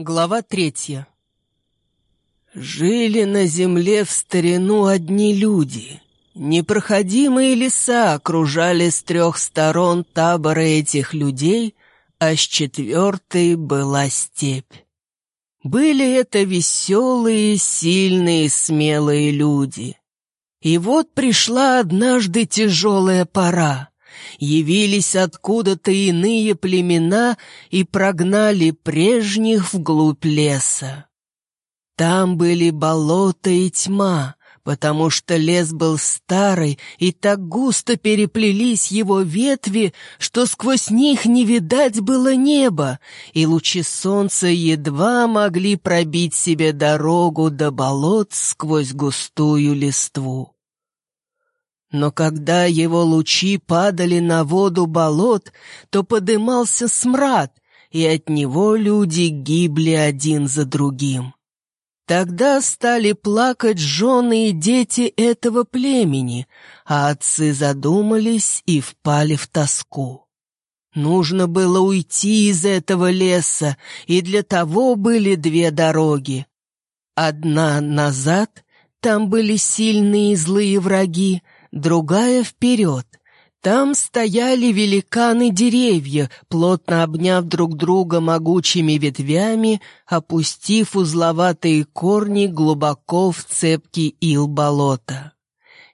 Глава третья. Жили на земле в старину одни люди. Непроходимые леса окружали с трех сторон табора этих людей, а с четвертой была степь. Были это веселые, сильные, смелые люди. И вот пришла однажды тяжелая пора явились откуда-то иные племена и прогнали прежних вглубь леса. Там были болото и тьма, потому что лес был старый, и так густо переплелись его ветви, что сквозь них не видать было неба, и лучи солнца едва могли пробить себе дорогу до болот сквозь густую листву. Но когда его лучи падали на воду болот, то подымался смрад, и от него люди гибли один за другим. Тогда стали плакать жены и дети этого племени, а отцы задумались и впали в тоску. Нужно было уйти из этого леса, и для того были две дороги. Одна назад, там были сильные и злые враги, другая вперед. Там стояли великаны-деревья, плотно обняв друг друга могучими ветвями, опустив узловатые корни глубоко в цепкий ил болота.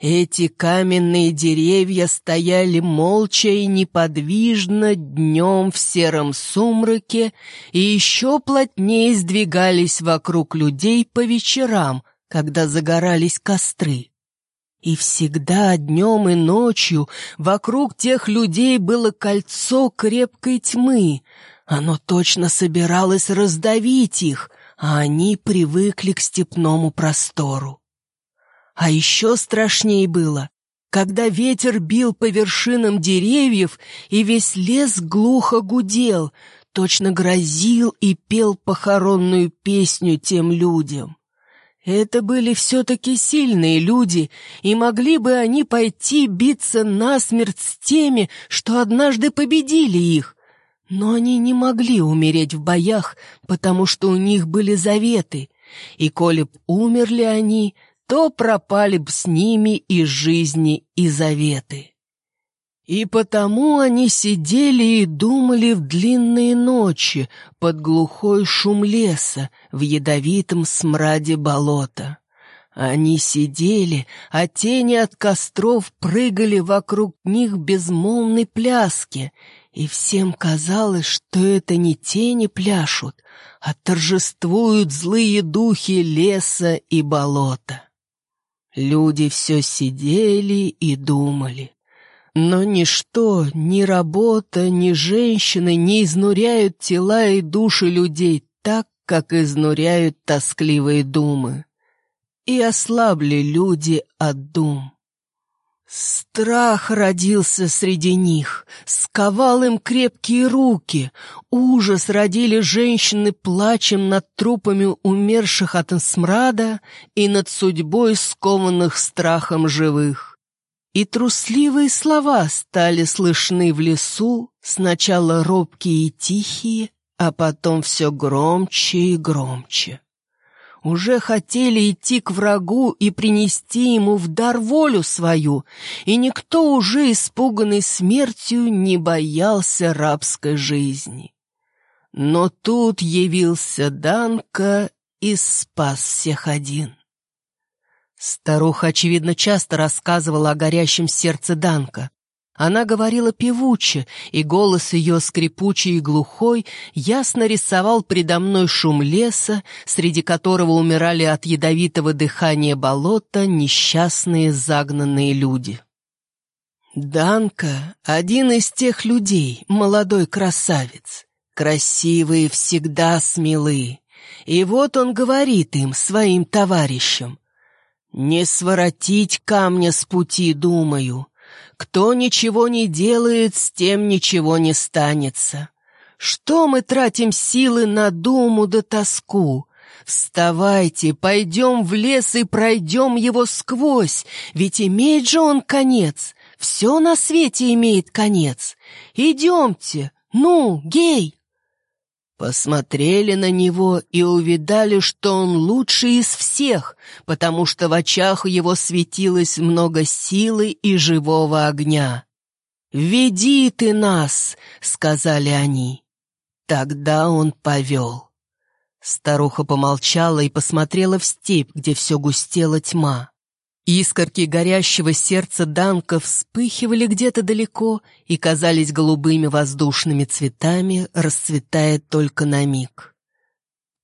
Эти каменные деревья стояли молча и неподвижно днем в сером сумраке и еще плотнее сдвигались вокруг людей по вечерам, когда загорались костры. И всегда днем и ночью вокруг тех людей было кольцо крепкой тьмы. Оно точно собиралось раздавить их, а они привыкли к степному простору. А еще страшнее было, когда ветер бил по вершинам деревьев, и весь лес глухо гудел, точно грозил и пел похоронную песню тем людям. Это были все-таки сильные люди, и могли бы они пойти биться насмерть с теми, что однажды победили их. Но они не могли умереть в боях, потому что у них были заветы, и коли б умерли они, то пропали б с ними и жизни, и заветы. И потому они сидели и думали в длинные ночи под глухой шум леса в ядовитом смраде болота. Они сидели, а тени от костров прыгали вокруг них безмолвной пляски, и всем казалось, что это не тени пляшут, а торжествуют злые духи леса и болота. Люди все сидели и думали. Но ничто, ни работа, ни женщины не изнуряют тела и души людей так, как изнуряют тоскливые думы. И ослабли люди от дум. Страх родился среди них, сковал им крепкие руки, ужас родили женщины плачем над трупами умерших от смрада и над судьбой скованных страхом живых. И трусливые слова стали слышны в лесу, сначала робкие и тихие, а потом все громче и громче. Уже хотели идти к врагу и принести ему в дар волю свою, и никто уже, испуганный смертью, не боялся рабской жизни. Но тут явился Данка и спас всех один. Старуха, очевидно, часто рассказывала о горящем сердце Данка. Она говорила певуче, и голос ее скрипучий и глухой ясно рисовал предо мной шум леса, среди которого умирали от ядовитого дыхания болота несчастные загнанные люди. Данка — один из тех людей, молодой красавец, красивые всегда смелые. И вот он говорит им, своим товарищам, не своротить камня с пути, думаю. Кто ничего не делает, с тем ничего не станется. Что мы тратим силы на думу да тоску? Вставайте, пойдем в лес и пройдем его сквозь, ведь имеет же он конец. Все на свете имеет конец. Идемте, ну, гей!» Посмотрели на него и увидали, что он лучший из всех, потому что в очах его светилось много силы и живого огня. «Веди ты нас!» — сказали они. Тогда он повел. Старуха помолчала и посмотрела в степь, где все густела тьма. Искорки горящего сердца Данка вспыхивали где-то далеко и казались голубыми воздушными цветами, расцветая только на миг.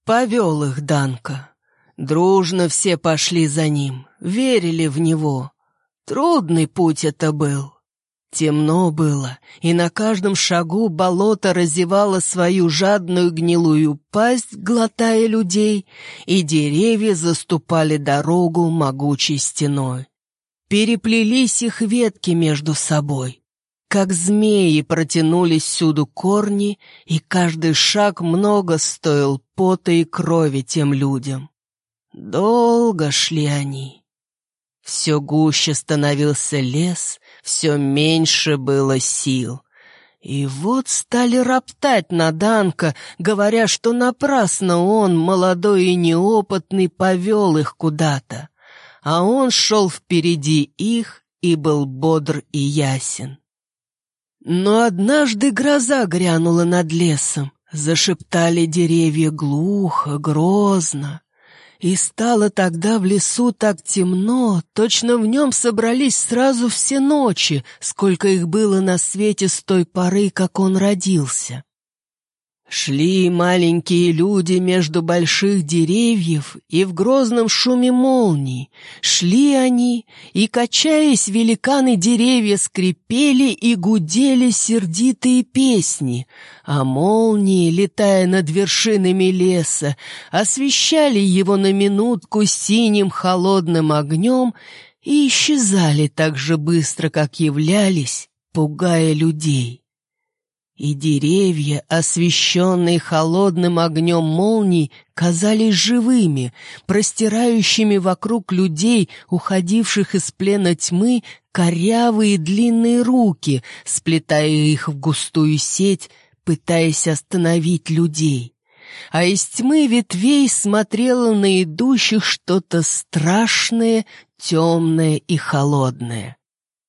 Повел их Данка. Дружно все пошли за ним, верили в него. Трудный путь это был. Темно было, и на каждом шагу болото разевало свою жадную гнилую пасть, глотая людей, и деревья заступали дорогу могучей стеной. Переплелись их ветки между собой. Как змеи протянулись всюду корни, и каждый шаг много стоил пота и крови тем людям. Долго шли они. Все гуще становился лес, все меньше было сил. И вот стали роптать на Данка, говоря, что напрасно он, молодой и неопытный, повел их куда-то. А он шел впереди их и был бодр и ясен. Но однажды гроза грянула над лесом, зашептали деревья глухо, грозно. И стало тогда в лесу так темно, точно в нем собрались сразу все ночи, сколько их было на свете с той поры, как он родился. Шли маленькие люди между больших деревьев, и в грозном шуме молний. Шли они, и, качаясь, великаны деревья скрипели и гудели сердитые песни, а молнии, летая над вершинами леса, освещали его на минутку синим холодным огнем и исчезали так же быстро, как являлись, пугая людей и деревья, освещенные холодным огнем молний, казались живыми, простирающими вокруг людей, уходивших из плена тьмы, корявые длинные руки, сплетая их в густую сеть, пытаясь остановить людей. А из тьмы ветвей смотрело на идущих что-то страшное, темное и холодное.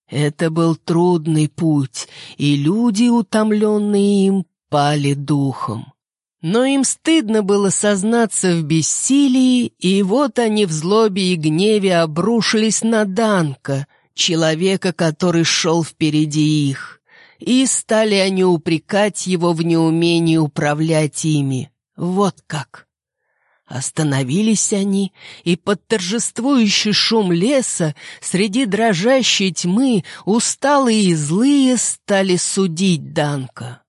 Это был трудный путь, и люди, утомленные им, пали духом. Но им стыдно было сознаться в бессилии, и вот они в злобе и гневе обрушились на Данка, человека, который шел впереди их. И стали они упрекать его в неумении управлять ими. Вот как. Остановились они, и под торжествующий шум леса, среди дрожащей тьмы, усталые и злые стали судить Данка.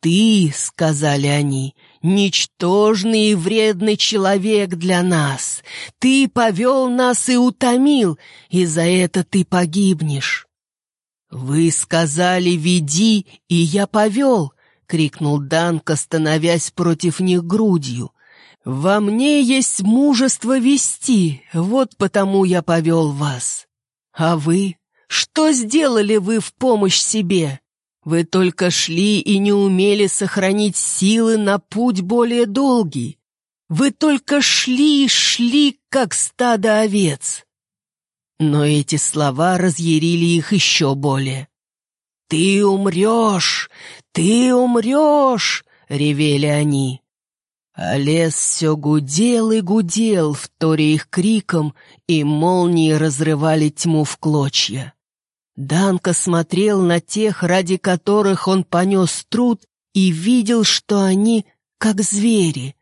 «Ты, — сказали они, — ничтожный и вредный человек для нас. Ты повел нас и утомил, и за это ты погибнешь». «Вы сказали, веди, и я повел!» — крикнул Данка, становясь против них грудью. «Во мне есть мужество вести, вот потому я повел вас. А вы? Что сделали вы в помощь себе? Вы только шли и не умели сохранить силы на путь более долгий. Вы только шли и шли, как стадо овец». Но эти слова разъярили их еще более. «Ты умрешь! Ты умрешь!» — ревели они. А лес все гудел и гудел, вторя их криком, и молнии разрывали тьму в клочья. Данка смотрел на тех, ради которых он понес труд, и видел, что они как звери.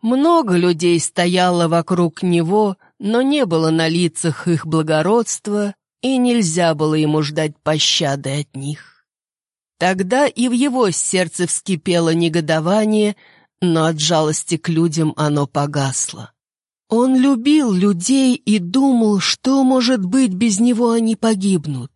Много людей стояло вокруг него, но не было на лицах их благородства, и нельзя было ему ждать пощады от них. Тогда и в его сердце вскипело негодование — но от жалости к людям оно погасло. Он любил людей и думал, что, может быть, без него они погибнут.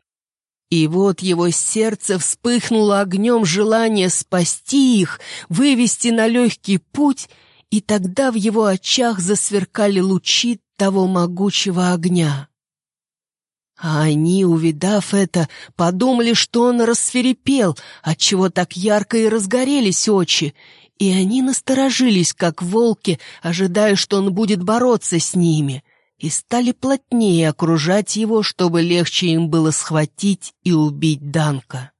И вот его сердце вспыхнуло огнем желания спасти их, вывести на легкий путь, и тогда в его очах засверкали лучи того могучего огня. А они, увидав это, подумали, что он рассверепел, отчего так ярко и разгорелись очи, и они насторожились, как волки, ожидая, что он будет бороться с ними, и стали плотнее окружать его, чтобы легче им было схватить и убить Данка.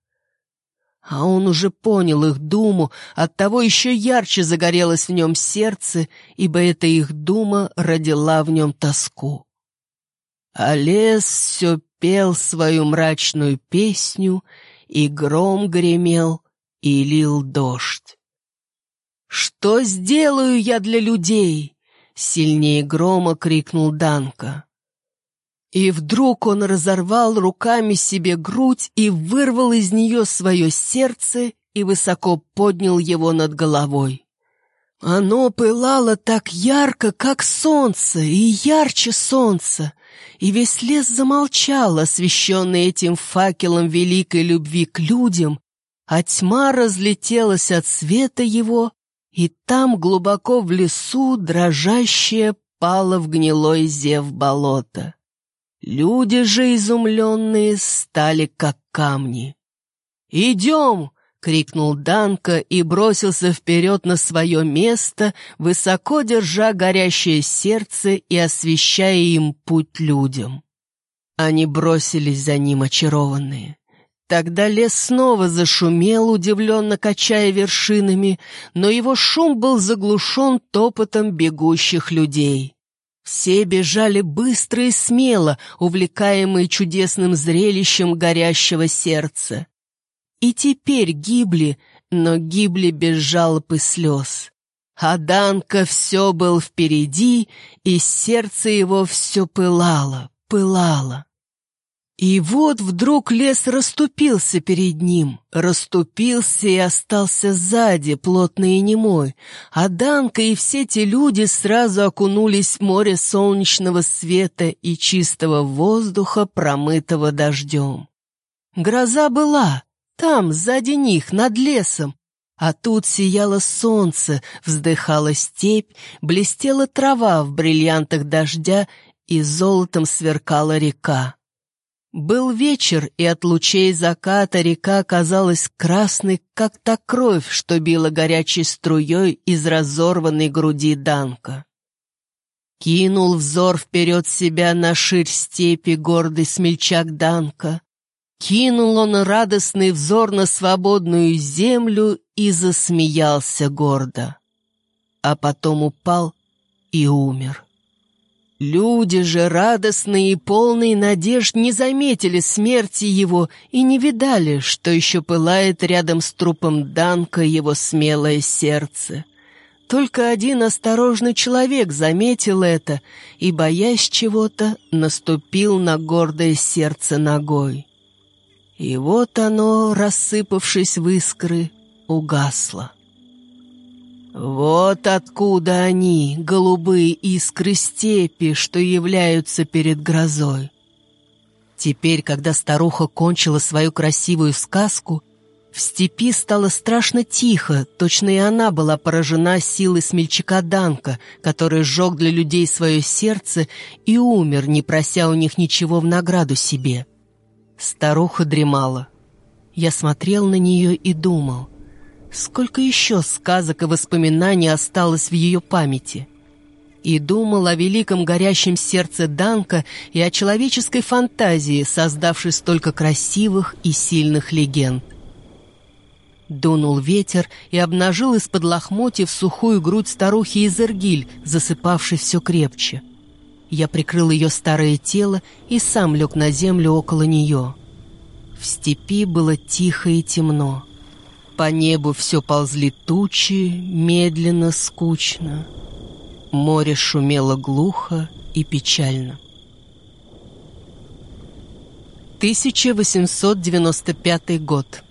А он уже понял их думу, оттого еще ярче загорелось в нем сердце, ибо эта их дума родила в нем тоску. А лес все пел свою мрачную песню, и гром гремел, и лил дождь. «Что сделаю я для людей?» — сильнее грома крикнул Данка. И вдруг он разорвал руками себе грудь и вырвал из нее свое сердце и высоко поднял его над головой. Оно пылало так ярко, как солнце, и ярче солнца, и весь лес замолчал, освещенный этим факелом великой любви к людям, а тьма разлетелась от света его, и там глубоко в лесу дрожащее пало в гнилой зев болота. Люди же изумленные стали как камни. «Идем!» — крикнул Данка и бросился вперед на свое место, высоко держа горящее сердце и освещая им путь людям. Они бросились за ним очарованные. Тогда лес снова зашумел, удивленно качая вершинами, но его шум был заглушен топотом бегущих людей. Все бежали быстро и смело, увлекаемые чудесным зрелищем горящего сердца. И теперь гибли, но гибли без жалоб и слез. А Данка все был впереди, и сердце его все пылало, пылало. И вот вдруг лес расступился перед ним, расступился и остался сзади, плотный и немой, а Данка и все те люди сразу окунулись в море солнечного света и чистого воздуха, промытого дождем. Гроза была, там, сзади них, над лесом, а тут сияло солнце, вздыхала степь, блестела трава в бриллиантах дождя и золотом сверкала река. Был вечер, и от лучей заката река казалась красной, как та кровь, что била горячей струей из разорванной груди Данка. Кинул взор вперед себя на ширь степи гордый смельчак Данка. Кинул он радостный взор на свободную землю и засмеялся гордо. А потом упал и умер. Люди же, радостные и полные надежд, не заметили смерти его и не видали, что еще пылает рядом с трупом Данка его смелое сердце. Только один осторожный человек заметил это и, боясь чего-то, наступил на гордое сердце ногой. И вот оно, рассыпавшись в искры, угасло. Вот откуда они, голубые искры степи, что являются перед грозой. Теперь, когда старуха кончила свою красивую сказку, в степи стало страшно тихо, точно и она была поражена силой смельчака Данка, который сжег для людей свое сердце и умер, не прося у них ничего в награду себе. Старуха дремала. Я смотрел на нее и думал — Сколько еще сказок и воспоминаний осталось в ее памяти? И думал о великом горящем сердце Данка и о человеческой фантазии, создавшей столько красивых и сильных легенд. Дунул ветер и обнажил из-под лохмотьев сухую грудь старухи Изергиль, засыпавшей все крепче. Я прикрыл ее старое тело и сам лег на землю около нее. В степи было тихо и темно. По небу все ползли тучи, медленно, скучно. Море шумело глухо и печально. 1895 год.